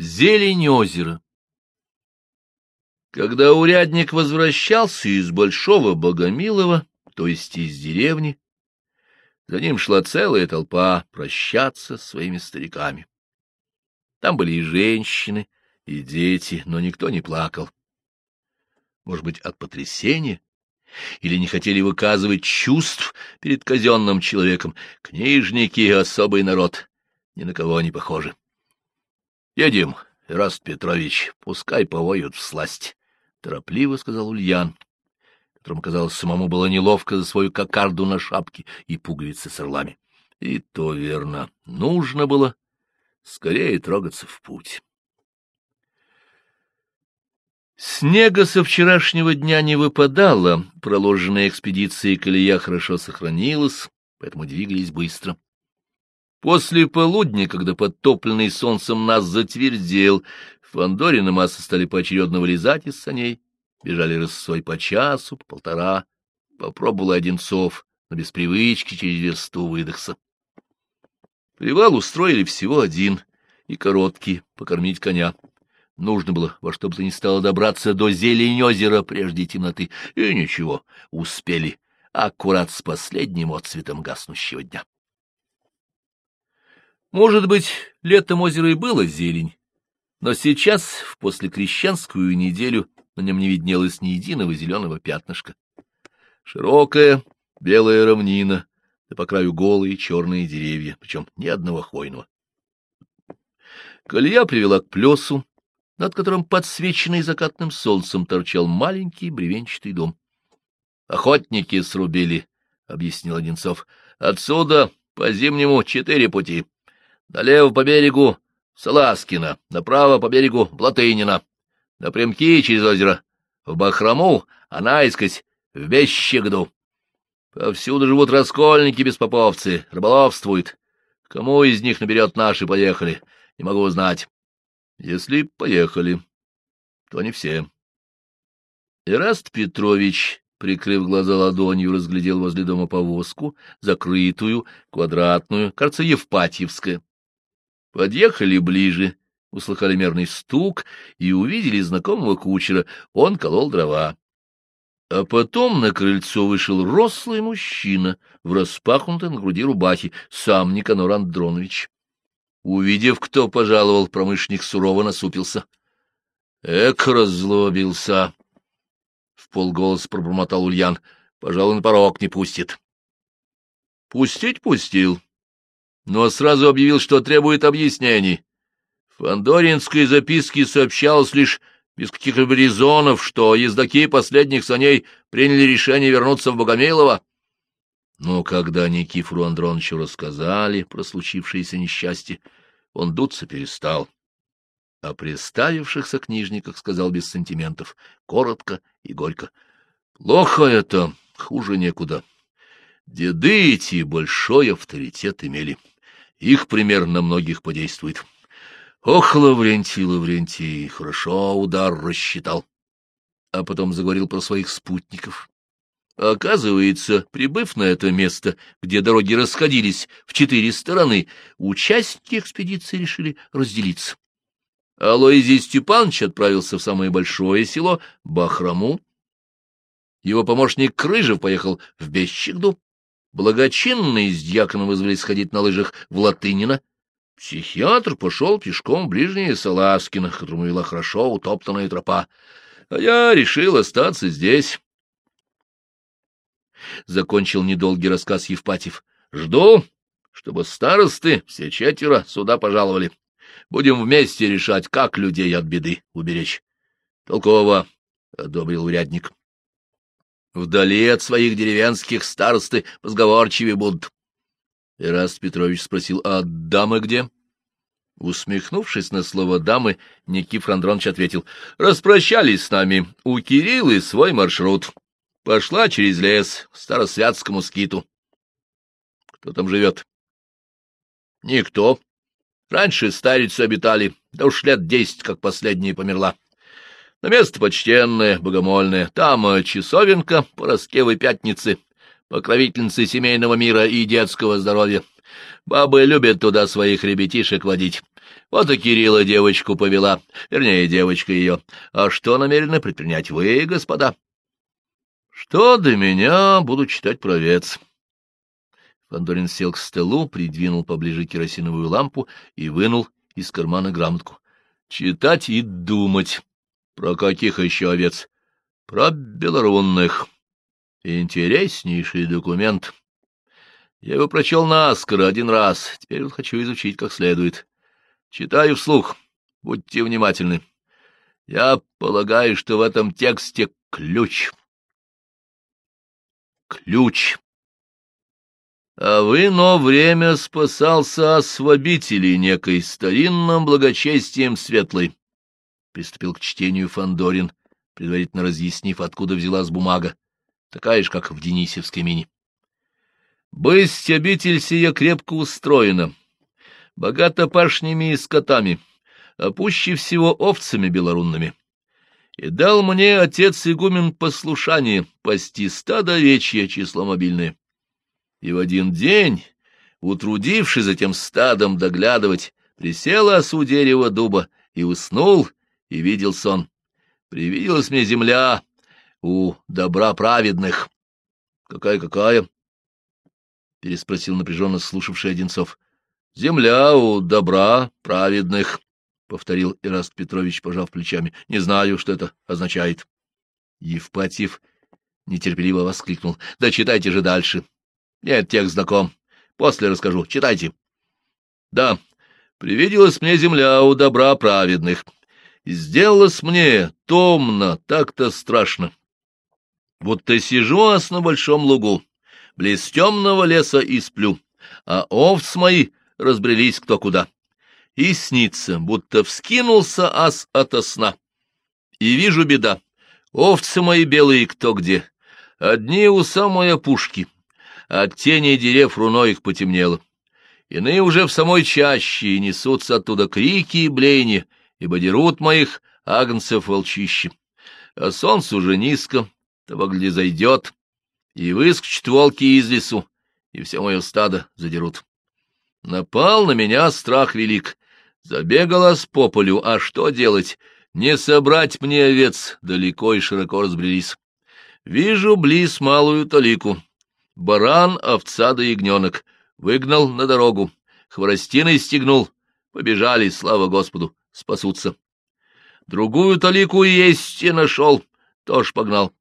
Зелень озера Когда урядник возвращался из Большого Богомилова, то есть из деревни, за ним шла целая толпа прощаться с своими стариками. Там были и женщины, и дети, но никто не плакал. Может быть, от потрясения? Или не хотели выказывать чувств перед казенным человеком? Книжники — особый народ, ни на кого не похожи. — Едем, Раст Петрович, пускай повоют в сласть, — торопливо сказал Ульян, которому, казалось, самому было неловко за свою кокарду на шапке и пуговицы с орлами. И то верно, нужно было скорее трогаться в путь. Снега со вчерашнего дня не выпадало, проложенная экспедицией колея хорошо сохранилась, поэтому двигались быстро. После полудня, когда подтопленный солнцем нас затвердел, Фандорин и Масса стали поочередно вылезать из саней, бежали рысцой по часу, по полтора. Попробовал Одинцов, но без привычки через версту выдохся. Привал устроили всего один и короткий, покормить коня. Нужно было во что бы то ни стало добраться до зелень озера прежде темноты. И ничего, успели, аккурат с последним отцветом гаснущего дня. Может быть, летом озеро и было зелень, но сейчас, в послекрещенскую неделю, на нем не виднелось ни единого зеленого пятнышка. Широкая белая равнина, да по краю голые черные деревья, причем ни одного хвойного. Колея привела к плесу, над которым, подсвеченный закатным солнцем, торчал маленький бревенчатый дом. — Охотники срубили, — объяснил Одинцов. — Отсюда по зимнему четыре пути. Налево по берегу Саласкина, направо по берегу Блатынина, напрямки через озеро, в Бахраму, а наискось в Бещегду. Повсюду живут раскольники-беспоповцы, рыболовствуют. Кому из них наберет наши поехали, не могу узнать. Если поехали, то не все. Ираст Петрович, прикрыв глаза ладонью, разглядел возле дома повозку, закрытую, квадратную, кажется, Евпатьевская. Подъехали ближе, услыхали мерный стук и увидели знакомого кучера. Он колол дрова. А потом на крыльцо вышел рослый мужчина в распахнутой на груди рубахе, сам Никанор Андронович. Увидев, кто пожаловал, промышленник сурово насупился. — Эк, раззлобился! — в полголоса пробормотал Ульян. — Пожалуй, на порог не пустит. Пустить пустил, но сразу объявил, что требует объяснений. В Фандоринской записке сообщалось лишь без каких-либо резонов, что ездаки последних саней приняли решение вернуться в Богомилово. Но когда Никифору Андроновичу рассказали про случившееся несчастье, он дуться перестал. О приставившихся книжниках сказал без сантиментов, коротко и горько. Плохо это, хуже некуда. Деды эти большой авторитет имели. Их пример на многих подействует. Ох, Лаврентий, Лаврентий, хорошо удар рассчитал. А потом заговорил про своих спутников. Оказывается, прибыв на это место, где дороги расходились в четыре стороны, участники экспедиции решили разделиться. Алоизий Степанович отправился в самое большое село Бахраму. Его помощник Крыжев поехал в Бещегду. Благочинные с дьяконом вызвались сходить на лыжах в Латынино. Психиатр пошел пешком в ближнее Саласкино, к которому вела хорошо утоптанная тропа. А я решил остаться здесь — закончил недолгий рассказ Евпатьев. — Жду, чтобы старосты, все четверо, сюда пожаловали. Будем вместе решать, как людей от беды уберечь. — Толково, — одобрил урядник. — Вдали от своих деревенских старосты позговорчивее будут. Ираст Петрович спросил, а дамы где? Усмехнувшись на слово «дамы», Никифор Андронович ответил, — Распрощались с нами. У Кириллы свой маршрут. Пошла через лес к старосвятскому скиту. Кто там живет? Никто. Раньше старицы обитали, да уж лет десять, как последняя померла. На место почтенное, богомольное. Там э, часовенка, Пороскевой пятницы, покровительницы семейного мира и детского здоровья. Бабы любят туда своих ребятишек водить. Вот и Кирилла девочку повела, вернее, девочка ее. А что намерены предпринять вы, господа? Что до меня, буду читать провец. Фандорин сел к столу, придвинул поближе керосиновую лампу и вынул из кармана грамотку. Читать и думать. Про каких еще овец? Про белорунных. Интереснейший документ. Я его прочел наскоро один раз, теперь вот хочу изучить как следует. Читаю вслух, будьте внимательны. Я полагаю, что в этом тексте ключ. Ключ. А в ино время спасался освобителей некой старинным благочестием светлой. Приступил к чтению Фандорин, предварительно разъяснив, откуда взялась бумага, такая же, как в Денисевской мини. Бысть обитель сия крепко устроена, богата пашнями и скотами, а пуще всего овцами белорунными. И дал мне отец игумен послушание пасти стадо овечье число мобильное. И в один день, утрудившись за тем стадом доглядывать, присел осу дерева дуба и уснул, и видел сон. Привиделась мне земля у добра праведных. Какая-какая? — переспросил напряженно слушавший Одинцов. — Земля у добра праведных, — повторил Ираст Петрович, пожав плечами. — Не знаю, что это означает. Евпатьев нетерпеливо воскликнул. — Да читайте же дальше. Нет, текст знаком. После расскажу. Читайте. — Да, привиделась мне земля у добра праведных. Сделалось мне томно, так-то страшно. Вот ты сижу ас на большом лугу близ темного леса и сплю, а овц мои разбрелись кто куда. И снится, будто вскинулся ас ото сна. И вижу беда, овцы мои белые кто где, одни у самой опушки, от тени дерев руно их потемнело. Иные уже в самой чаще, и несутся оттуда крики и блеяния, ибо дерут моих агнцев волчище. А солнце уже низко, того где зайдет, и выскочат волки из лесу, и все мое стадо задерут. Напал на меня страх велик, забегалась по полю, а что делать? Не собрать мне овец, далеко и широко разбрелись. Вижу близ малую талику. Баран, овца да ягненок. Выгнал на дорогу, хворостиной стегнул. Побежали, слава Господу, спасутся. Другую талику есть и нашел, тоже погнал.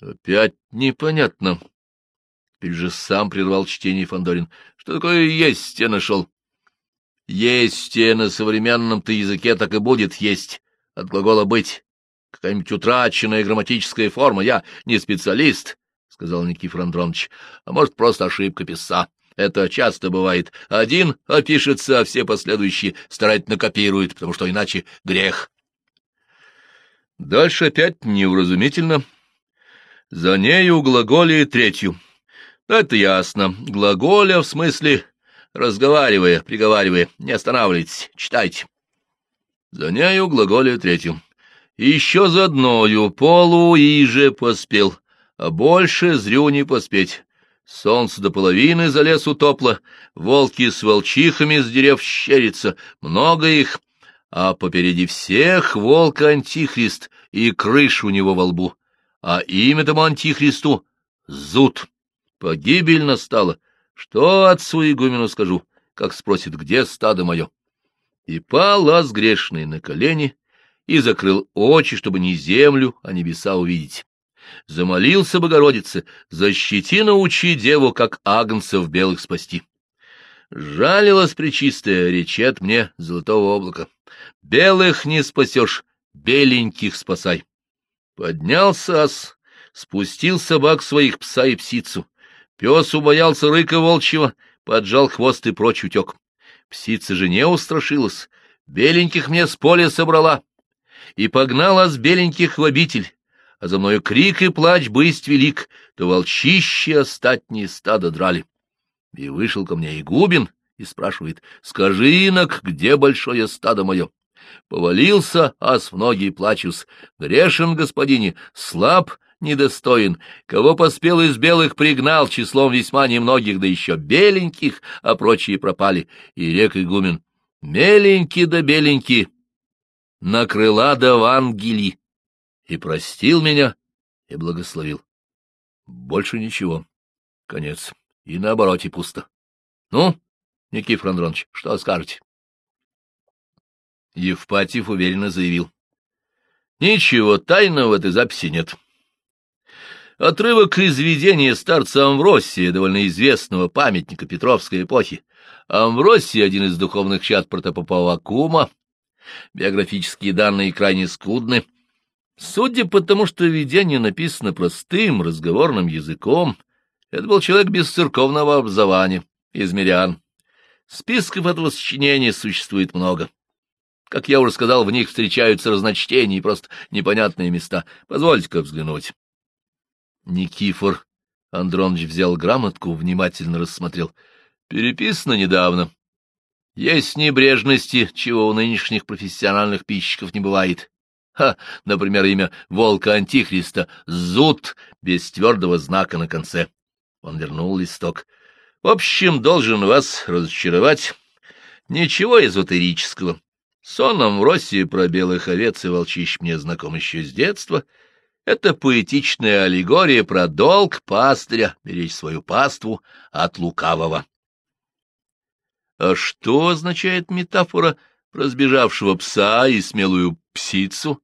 Опять непонятно. Теперь же сам прервал чтение Фандорин. Что такое есть я нашел? Есть на современном-то языке так и будет есть, от глагола быть. Какая-нибудь утраченная грамматическая форма. Я не специалист, — сказал Никифор Андронович, — а может, просто ошибка писца. Это часто бывает. Один опишется, а все последующие старательно копируют, потому что иначе грех. Дальше опять неуразумительно. За нею глаголе третью. Это ясно. Глаголя в смысле разговаривая, приговаривая. Не останавливайтесь, читайте. За нею глаголе третью. Еще за одною полу иже поспел, а больше зрю не поспеть. Солнце до половины за лес утопло, волки с волчихами с дерев щерятся, много их, а попереди всех волк Антихрист и крыш у него во лбу а имя тому антихристу — Зуд. Погибель настала. Что отцу игумену скажу, как спросит, где стадо мое? И пал грешный на колени и закрыл очи, чтобы не землю, а небеса увидеть. Замолился Богородице, защити научи деву, как агнцев белых спасти. Жалилась пречистая, речет мне золотого облака. Белых не спасешь, беленьких спасай. Поднялся ас, спустил собак своих, пса и псицу. Пес убоялся рыка волчьего, поджал хвост и прочь утек. Псица же не устрашилась, беленьких мне с поля собрала. И погнала с беленьких в обитель, а за мною крик и плач бысть велик, то волчище остатние стада драли. И вышел ко мне Игубин и спрашивает, скажи, инок, где большое стадо мое? Повалился ас в ноги плачус. Грешен, господине, слаб, недостоин. Кого поспел из белых пригнал, числом весьма немногих, да еще беленьких, а прочие пропали. И рек игумен. меленький да беленький, на крыла да в ангели, и простил меня, и благословил. Больше ничего. Конец. И на обороте пусто. Ну, Никифор Андронович, что скажете? Евпатьев уверенно заявил. Ничего тайного в этой записи нет. Отрывок из видения старца Амвросия, довольно известного памятника Петровской эпохи. Амвросий — один из духовных чад протопопа Акума. Биографические данные крайне скудны. Судя по тому, что видение написано простым, разговорным языком, это был человек без церковного образования, из мирян. Списков этого сочинения существует много. Как я уже сказал, в них встречаются разночтения и просто непонятные места. Позвольте-ка взглянуть. Никифор Андронович взял грамотку, внимательно рассмотрел. Переписано недавно. Есть небрежности, чего у нынешних профессиональных пищиков не бывает. Ха, например, имя Волка Антихриста — Зуд, без твердого знака на конце. Он вернул листок. В общем, должен вас разочаровать. Ничего эзотерического. Соном в России про белых овец и волчищ мне знаком еще с детства. Это поэтичная аллегория про долг пастыря беречь свою паству от лукавого. А что означает метафора про сбежавшего пса и смелую псицу?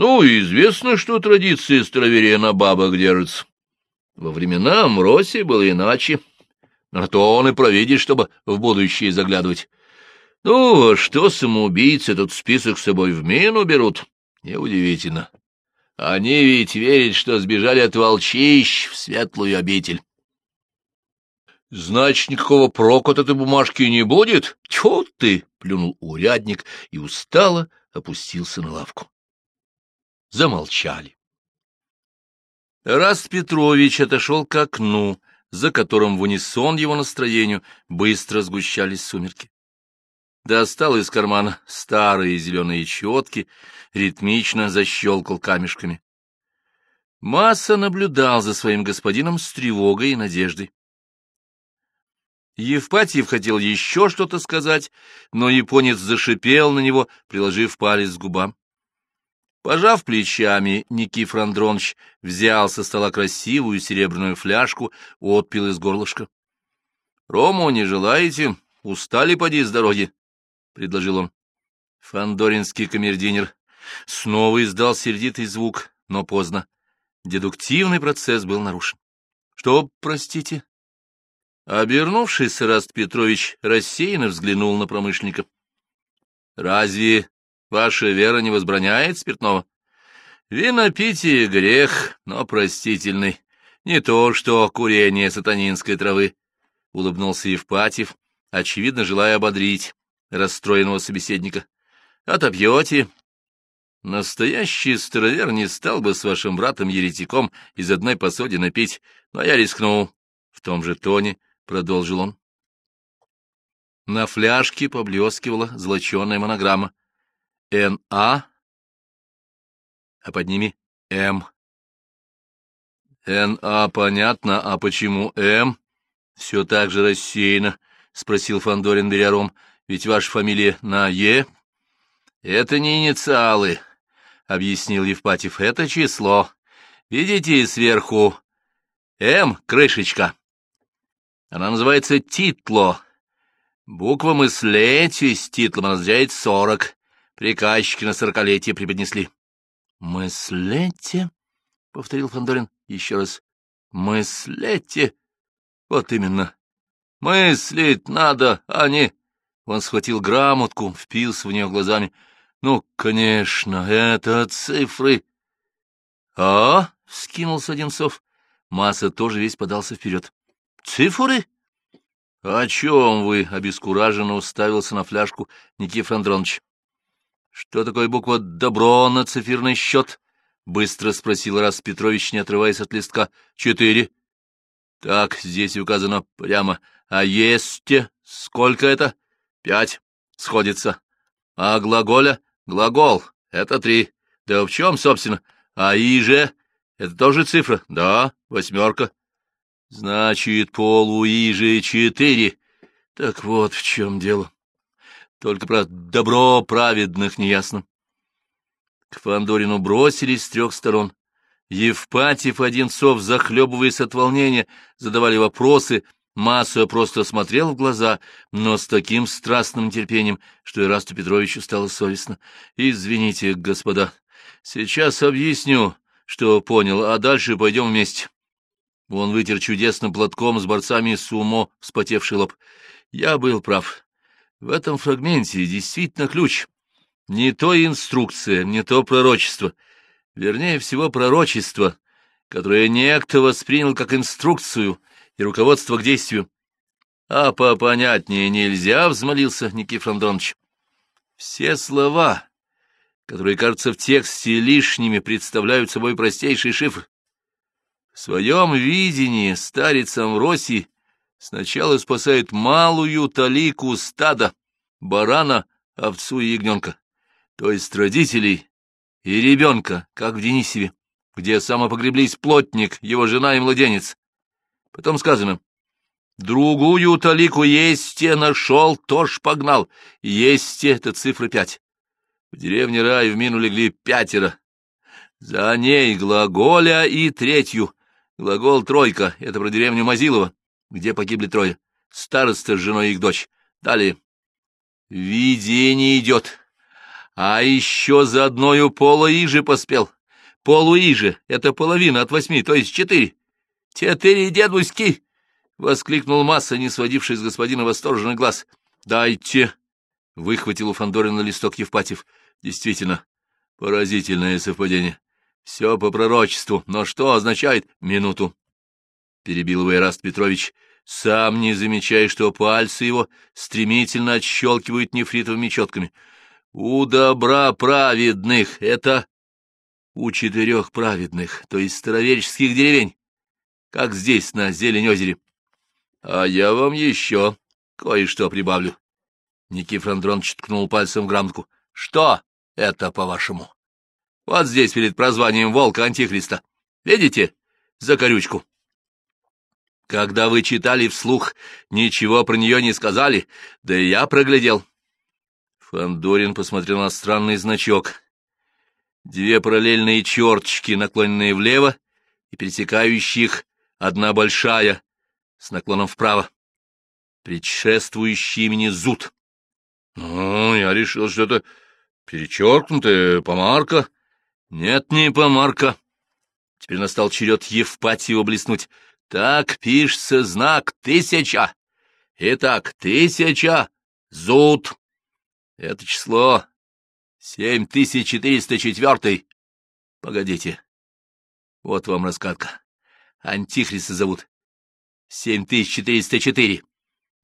Ну, известно, что традиция староверия на бабах держится. Во времена Амроси было иначе. На то он и провидит, чтобы в будущее заглядывать. Ну, а что самоубийцы этот список с собой в мину берут? Неудивительно. Они ведь верят, что сбежали от волчищ в светлую обитель. Значит, никакого проку от этой бумажки не будет? Чё ты? — плюнул урядник и устало опустился на лавку. Замолчали. Раст Петрович отошел к окну, за которым в унисон его настроению быстро сгущались сумерки. Достал из кармана старые зеленые четки, ритмично защелкал камешками. Масса наблюдал за своим господином с тревогой и надеждой. Евпатьев хотел еще что-то сказать, но японец зашипел на него, приложив палец к губам. Пожав плечами, Никифор Андронович взял со стола красивую серебряную фляжку, отпил из горлышка. — Рому не желаете? Устали поди с дороги? — предложил он. Фандоринский камердинер снова издал сердитый звук, но поздно. Дедуктивный процесс был нарушен. — Что, простите? Обернувшись, Раст Петрович рассеянно взглянул на промышленника. — Разве Ваша вера не возбраняет спиртного? Винопитие — грех, но простительный. Не то, что курение сатанинской травы, — улыбнулся Евпатьев, очевидно, желая ободрить расстроенного собеседника. — Отобьете. Настоящий старовер не стал бы с вашим братом-еретиком из одной посудины пить, но я рискнул. В том же тоне продолжил он. На фляжке поблескивала золоченая монограмма. Н.А., а под ними М. Н.А. понятно, а почему М? Все так же рассеяно, — спросил Фандорин беря Ведь ваша фамилия на Е? Это не инициалы, — объяснил Евпатьев. Это число. Видите сверху? М — крышечка. Она называется Титло. Буква мыслеть с титлом означает сорок. Приказчики на сорокалетие преподнесли. — Мыслете? — повторил Фандорин еще раз. — Мыслете? Вот именно. Мыслить надо, а не... Он схватил грамотку, впился в нее глазами. — Ну, конечно, это цифры. — А? — вскинулся Одинцов. Масса тоже весь подался вперед. — Цифры? — О чем вы? — обескураженно уставился на фляжку Никифор Андронович. Что такое буква «добро» на циферный счет? — быстро спросил Рас Петрович, не отрываясь от листка. — Четыре. — Так, здесь указано прямо. А есть сколько это? — Пять. Сходится. А глаголя? Глагол. Это три. Да в чем, собственно? А иже? Это тоже цифра? Да, восьмерка. Значит, полу иже четыре. Так вот в чем дело. Только про добро праведных неясно. К Фандорину бросились с трех сторон. Евпатьев и Одинцов, захлебываясь от волнения, задавали вопросы, Массуя просто смотрел в глаза, но с таким страстным терпением, что Ирасту Петровичу стало совестно. «Извините, господа, сейчас объясню, что понял, а дальше пойдем вместе». Он вытер чудесным платком с борцами сумо вспотевший лоб. «Я был прав. В этом фрагменте действительно ключ. Не то инструкция, не то пророчество. Вернее всего, пророчество, которое некто воспринял как инструкцию — и руководство к действию. А попонятнее нельзя, — взмолился Никифор Андронович. Все слова, которые кажутся в тексте лишними, представляют собой простейший шифр. В своем видении старец Амвросий сначала спасает малую талику стада, барана, овцу и ягненка, то есть родителей и ребенка, как в Денисеве, где самопогреблись плотник, его жена и младенец. Потом сказано, другую талику есте нашел, тоже погнал. Есте — это цифра пять. В деревне Рай в мину легли пятеро. За ней глаголя и третью. Глагол «тройка» — это про деревню Мазилова, где погибли трое. Староста с женой и их дочь. Далее. Видение идет. А еще за одною полуиже поспел. Полуиже — это половина от восьми, то есть четыре. — Четыре дедуськи! — воскликнул Масса, не сводивший с господина восторженный глаз. — Дайте! — выхватил у Фандорина листок Евпатьев. — Действительно, поразительное совпадение. Все по пророчеству, но что означает «минуту»? — перебил его Петрович, сам не замечая, что пальцы его стремительно отщелкивают нефритовыми четками. — У добра праведных — это у четырех праведных, то есть староверческих деревень как здесь, на Зелень-озере. А я вам еще кое-что прибавлю. Никифор Андронович ткнул пальцем в грамотку. Что это, по-вашему? Вот здесь перед прозванием волка Антихриста. Видите? За корючку. Когда вы читали вслух, ничего про нее не сказали, да и я проглядел. Фандорин посмотрел на странный значок. Две параллельные черточки, наклоненные влево и пересекающие их одна большая, с наклоном вправо, предшествующий имени Зуд. Ну, я решил, что это перечеркнутая помарка. Нет, не помарка. Теперь настал черед Евпатьева блеснуть. Так пишется знак тысяча. Итак, тысяча, Зуд. Это число семь тысяч четыреста четвертый. Погодите. Вот вам раскатка. Антихриста зовут. Семь тысяч четыреста четыре.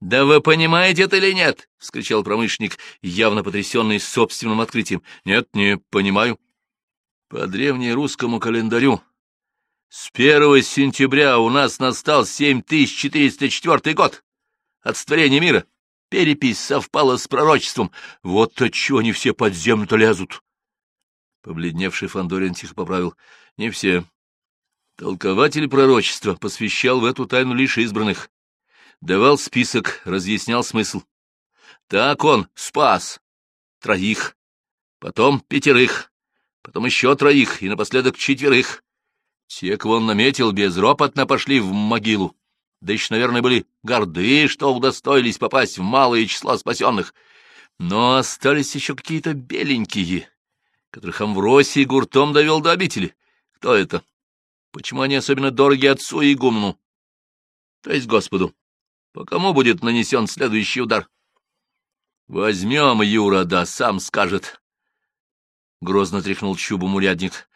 «Да вы понимаете это или нет?» — вскричал промышленник, явно потрясенный собственным открытием. «Нет, не понимаю». «По древнерусскому календарю с первого сентября у нас настал семь тысяч четыреста четвертый год от мира. Перепись совпала с пророчеством. Вот отчего они все подземно-то лезут». Побледневший Фандорин тихо поправил. «Не все. Толкователь пророчества посвящал в эту тайну лишь избранных. Давал список, разъяснял смысл. Так он спас троих, потом пятерых, потом еще троих и напоследок четверых. Те, кого он наметил, безропотно пошли в могилу. Да еще, наверное, были горды, что удостоились попасть в малое число спасенных. Но остались еще какие-то беленькие, которых Амвросий гуртом довел до обители. Кто это? Почему они особенно дороги отцу и игумну? То есть Господу. По кому будет нанесен следующий удар? Возьмем Юра, да сам скажет. Грозно тряхнул чубом урядник.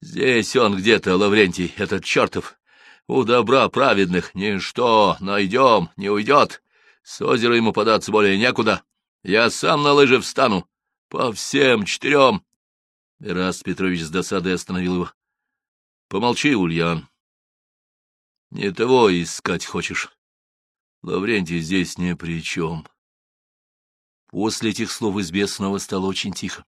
Здесь он где-то, Лаврентий, этот чертов. У добра праведных ничто, найдем, не уйдет. С озера ему податься более некуда. Я сам на лыжи встану. По всем четырем. Ираст Петрович с досадой остановил его. Помолчи, Ульян. Не того искать хочешь. Лаврентий здесь ни при чем. После этих слов из бесного стало очень тихо.